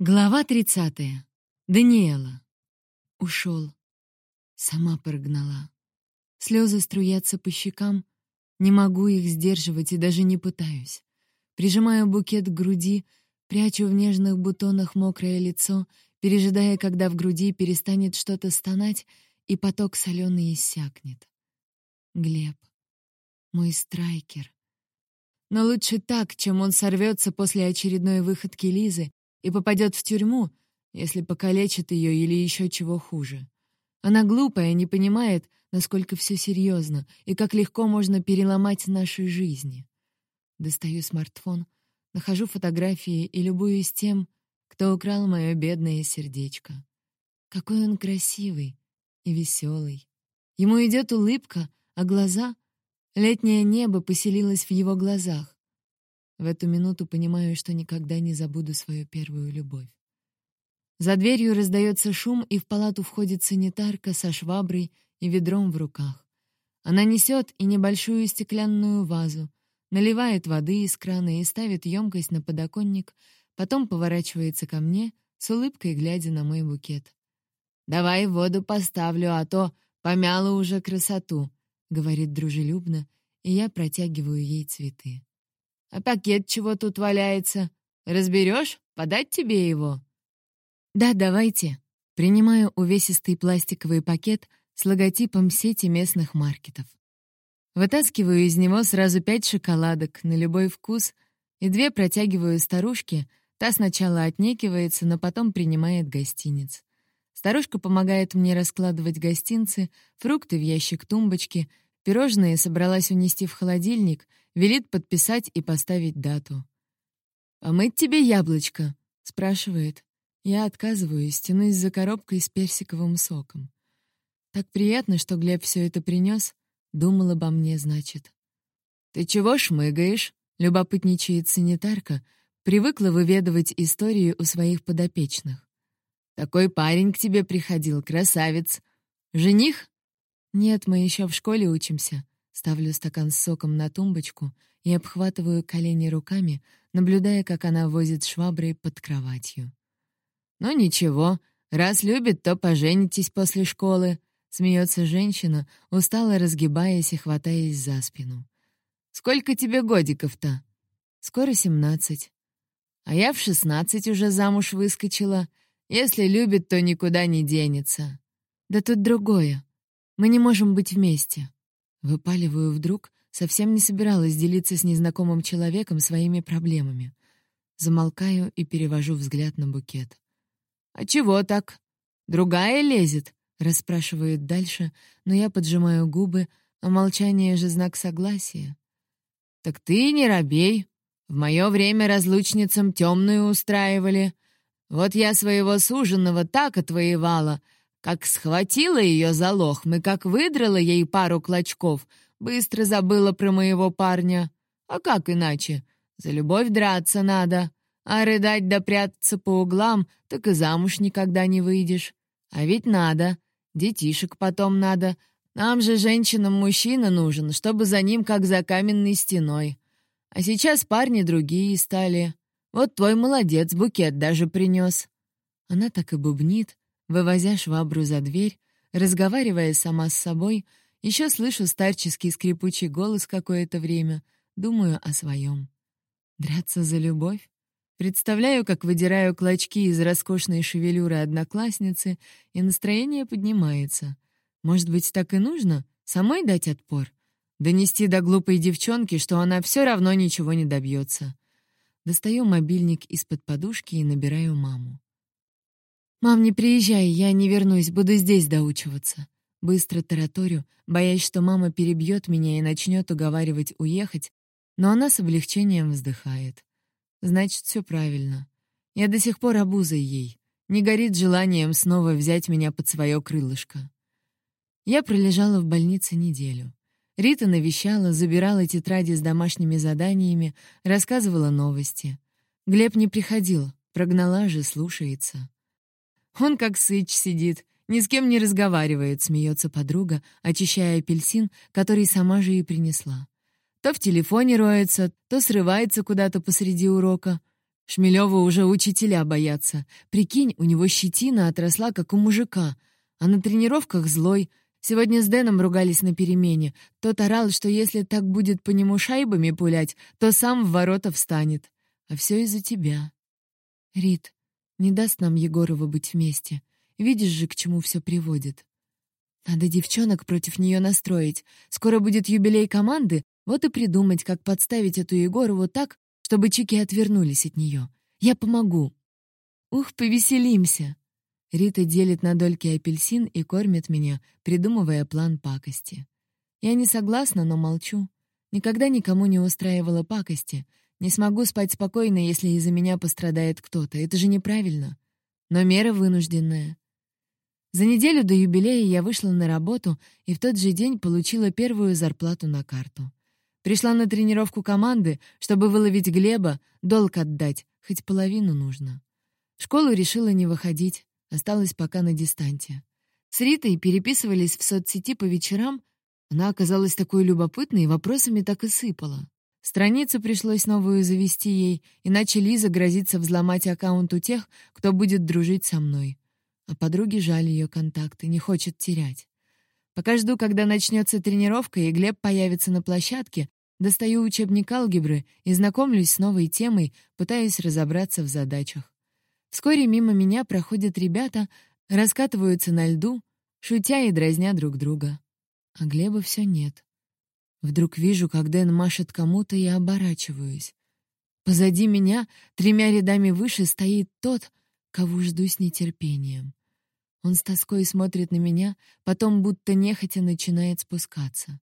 Глава 30. Даниэла. Ушел. Сама прогнала. Слезы струятся по щекам. Не могу их сдерживать и даже не пытаюсь. Прижимаю букет к груди, прячу в нежных бутонах мокрое лицо, пережидая, когда в груди перестанет что-то стонать, и поток соленый иссякнет. Глеб. Мой страйкер. Но лучше так, чем он сорвется после очередной выходки Лизы и попадет в тюрьму, если покалечит ее или еще чего хуже. Она глупая, не понимает, насколько все серьезно и как легко можно переломать наши жизни. Достаю смартфон, нахожу фотографии и любуюсь тем, кто украл мое бедное сердечко. Какой он красивый и веселый. Ему идет улыбка, а глаза... Летнее небо поселилось в его глазах. В эту минуту понимаю, что никогда не забуду свою первую любовь. За дверью раздается шум, и в палату входит санитарка со шваброй и ведром в руках. Она несет и небольшую стеклянную вазу, наливает воды из крана и ставит емкость на подоконник, потом поворачивается ко мне, с улыбкой глядя на мой букет. «Давай воду поставлю, а то помяла уже красоту», — говорит дружелюбно, и я протягиваю ей цветы. А пакет чего тут валяется? Разберешь? Подать тебе его?» «Да, давайте». Принимаю увесистый пластиковый пакет с логотипом сети местных маркетов. Вытаскиваю из него сразу пять шоколадок на любой вкус и две протягиваю старушке, та сначала отнекивается, но потом принимает гостиниц. Старушка помогает мне раскладывать гостинцы, фрукты в ящик тумбочки, пирожные собралась унести в холодильник — Велит подписать и поставить дату. «Помыть тебе яблочко?» — спрашивает. Я отказываюсь, тянусь за коробкой с персиковым соком. Так приятно, что Глеб все это принес. Думал обо мне, значит. «Ты чего шмыгаешь?» — любопытничает санитарка. Привыкла выведывать историю у своих подопечных. «Такой парень к тебе приходил, красавец. Жених?» «Нет, мы еще в школе учимся. Ставлю стакан с соком на тумбочку и обхватываю колени руками, наблюдая, как она возит шваброй под кроватью. «Ну ничего, раз любит, то поженитесь после школы», — смеется женщина, устало разгибаясь и хватаясь за спину. «Сколько тебе годиков-то?» «Скоро семнадцать». «А я в шестнадцать уже замуж выскочила. Если любит, то никуда не денется». «Да тут другое. Мы не можем быть вместе». Выпаливаю вдруг, совсем не собиралась делиться с незнакомым человеком своими проблемами. Замолкаю и перевожу взгляд на букет. «А чего так? Другая лезет?» — расспрашивает дальше, но я поджимаю губы, а молчание же знак согласия. «Так ты не робей. В мое время разлучницам темную устраивали. Вот я своего суженого так отвоевала, как схватила ее за лохмы, как выдрала ей пару клочков, быстро забыла про моего парня. А как иначе? За любовь драться надо. А рыдать да прятаться по углам, так и замуж никогда не выйдешь. А ведь надо. Детишек потом надо. Нам же женщинам мужчина нужен, чтобы за ним как за каменной стеной. А сейчас парни другие стали. Вот твой молодец букет даже принес. Она так и бубнит, Вывозя швабру за дверь, разговаривая сама с собой, еще слышу старческий скрипучий голос какое-то время, думаю о своем. Драться за любовь? Представляю, как выдираю клочки из роскошной шевелюры одноклассницы, и настроение поднимается. Может быть, так и нужно? Самой дать отпор? Донести до глупой девчонки, что она все равно ничего не добьется. Достаю мобильник из-под подушки и набираю маму. «Мам, не приезжай, я не вернусь, буду здесь доучиваться». Быстро тараторю, боясь, что мама перебьет меня и начнет уговаривать уехать, но она с облегчением вздыхает. Значит, все правильно. Я до сих пор обузой ей. Не горит желанием снова взять меня под свое крылышко. Я пролежала в больнице неделю. Рита навещала, забирала тетради с домашними заданиями, рассказывала новости. Глеб не приходил, прогнала же, слушается. Он как сыч сидит, ни с кем не разговаривает, смеется подруга, очищая апельсин, который сама же и принесла. То в телефоне роется, то срывается куда-то посреди урока. Шмелева уже учителя боятся. Прикинь, у него щетина отросла, как у мужика, а на тренировках злой. Сегодня с Дэном ругались на перемене. Тот орал, что если так будет по нему шайбами пулять, то сам в ворота встанет. А все из-за тебя. Рит, не даст нам Егорова быть вместе. Видишь же, к чему все приводит. Надо девчонок против нее настроить. Скоро будет юбилей команды, вот и придумать, как подставить эту Егорову так, чтобы чики отвернулись от нее. Я помогу. Ух, повеселимся. Рита делит на дольки апельсин и кормит меня, придумывая план пакости. Я не согласна, но молчу. Никогда никому не устраивала пакости. Не смогу спать спокойно, если из-за меня пострадает кто-то. Это же неправильно. Но мера вынужденная. За неделю до юбилея я вышла на работу и в тот же день получила первую зарплату на карту. Пришла на тренировку команды, чтобы выловить Глеба, долг отдать, хоть половину нужно. В школу решила не выходить, осталась пока на дистанте. С Ритой переписывались в соцсети по вечерам. Она оказалась такой любопытной и вопросами так и сыпала. Страницу пришлось новую завести ей, иначе Лиза грозится взломать аккаунт у тех, кто будет дружить со мной. А подруге жаль ее контакты, не хочет терять. Пока жду, когда начнется тренировка, и Глеб появится на площадке, достаю учебник алгебры и знакомлюсь с новой темой, пытаюсь разобраться в задачах. Вскоре мимо меня проходят ребята, раскатываются на льду, шутя и дразня друг друга. А Глеба все нет. Вдруг вижу, как Дэн машет кому-то и оборачиваюсь. Позади меня, тремя рядами выше, стоит тот, кого жду с нетерпением. Он с тоской смотрит на меня, потом будто нехотя начинает спускаться.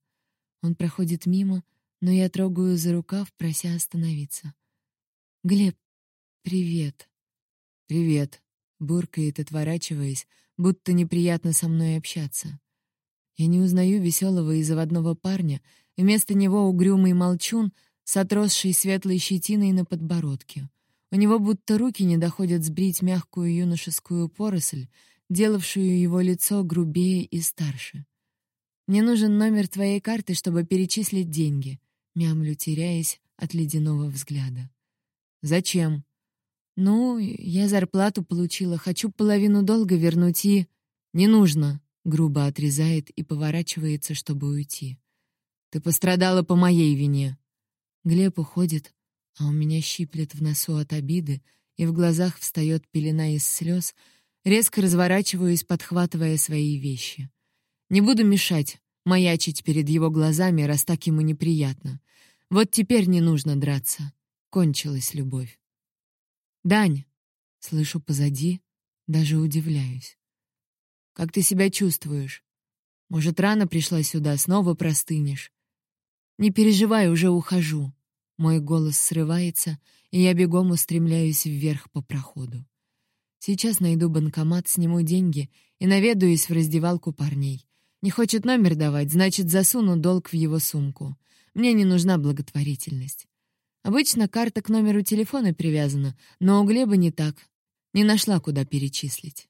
Он проходит мимо, но я трогаю за рукав, прося остановиться. «Глеб, привет!» «Привет!» — буркает, отворачиваясь, будто неприятно со мной общаться. Я не узнаю веселого и заводного парня, вместо него угрюмый молчун с отросшей светлой щетиной на подбородке. У него будто руки не доходят сбрить мягкую юношескую поросль, делавшую его лицо грубее и старше. «Мне нужен номер твоей карты, чтобы перечислить деньги», — мямлю, теряясь от ледяного взгляда. «Зачем?» «Ну, я зарплату получила, хочу половину долга вернуть и...» «Не нужно», — грубо отрезает и поворачивается, чтобы уйти. «Ты пострадала по моей вине». Глеб уходит, а у меня щиплет в носу от обиды, и в глазах встает пелена из слез, резко разворачиваюсь, подхватывая свои вещи. Не буду мешать, маячить перед его глазами, раз так ему неприятно. Вот теперь не нужно драться. Кончилась любовь. «Дань!» — слышу позади, даже удивляюсь. «Как ты себя чувствуешь? Может, рано пришла сюда, снова простынешь?» «Не переживай, уже ухожу». Мой голос срывается, и я бегом устремляюсь вверх по проходу. Сейчас найду банкомат, сниму деньги и наведаюсь в раздевалку парней. Не хочет номер давать, значит, засуну долг в его сумку. Мне не нужна благотворительность. Обычно карта к номеру телефона привязана, но у Глеба не так. Не нашла, куда перечислить.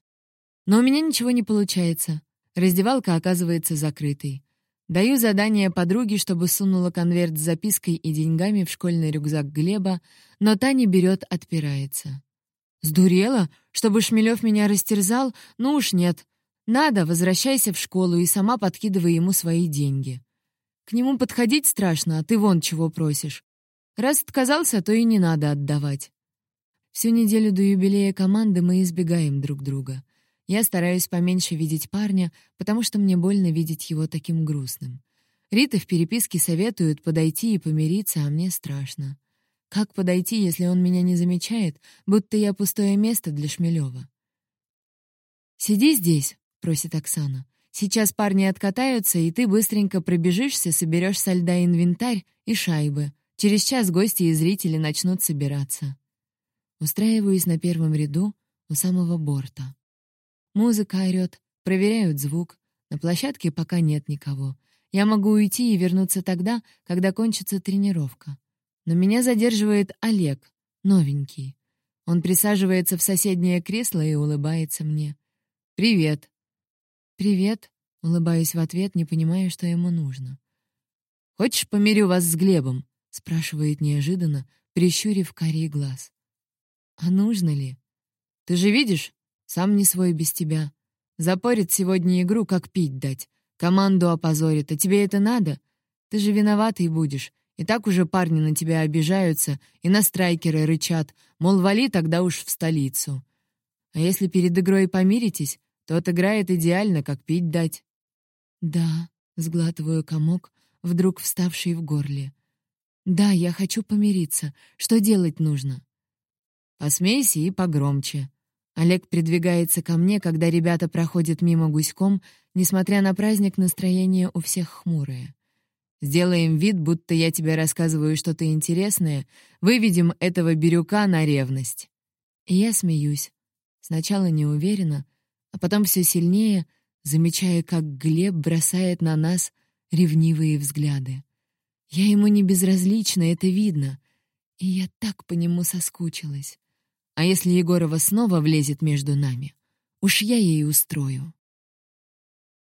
Но у меня ничего не получается. Раздевалка оказывается закрытой. Даю задание подруге, чтобы сунула конверт с запиской и деньгами в школьный рюкзак Глеба, но та не берет, отпирается. «Сдурела? Чтобы Шмелев меня растерзал? Ну уж нет. Надо, возвращайся в школу и сама подкидывай ему свои деньги. К нему подходить страшно, а ты вон чего просишь. Раз отказался, то и не надо отдавать. Всю неделю до юбилея команды мы избегаем друг друга. Я стараюсь поменьше видеть парня, потому что мне больно видеть его таким грустным. Рита в переписке советует подойти и помириться, а мне страшно. Как подойти, если он меня не замечает, будто я пустое место для Шмелева? «Сиди здесь», просит Оксана. «Сейчас парни откатаются, и ты быстренько пробежишься, соберешь со льда инвентарь и шайбы. Через час гости и зрители начнут собираться». Устраиваюсь на первом ряду у самого борта. Музыка орёт, проверяют звук. На площадке пока нет никого. Я могу уйти и вернуться тогда, когда кончится тренировка. Но меня задерживает Олег, новенький. Он присаживается в соседнее кресло и улыбается мне. «Привет», «Привет», — улыбаюсь в ответ, не понимая, что ему нужно. «Хочешь, помирю вас с Глебом?» — спрашивает неожиданно, прищурив карий глаз. А нужно ли? Ты же видишь, сам не свой без тебя. Запорит сегодня игру, как пить дать. Команду опозорит, а тебе это надо? Ты же виноватый будешь. И так уже парни на тебя обижаются, и на страйкеры рычат, мол, вали тогда уж в столицу. А если перед игрой помиритесь, то отыграет идеально, как пить дать. Да, сглатываю комок, вдруг вставший в горле. Да, я хочу помириться. Что делать нужно? Посмейся и погромче. Олег придвигается ко мне, когда ребята проходят мимо гуськом, несмотря на праздник, настроение у всех хмурое. Сделаем вид, будто я тебе рассказываю что-то интересное, выведем этого бирюка на ревность. И я смеюсь. Сначала неуверенно, а потом все сильнее, замечая, как Глеб бросает на нас ревнивые взгляды. Я ему не безразлична, это видно. И я так по нему соскучилась. А если Егорова снова влезет между нами, уж я ей устрою.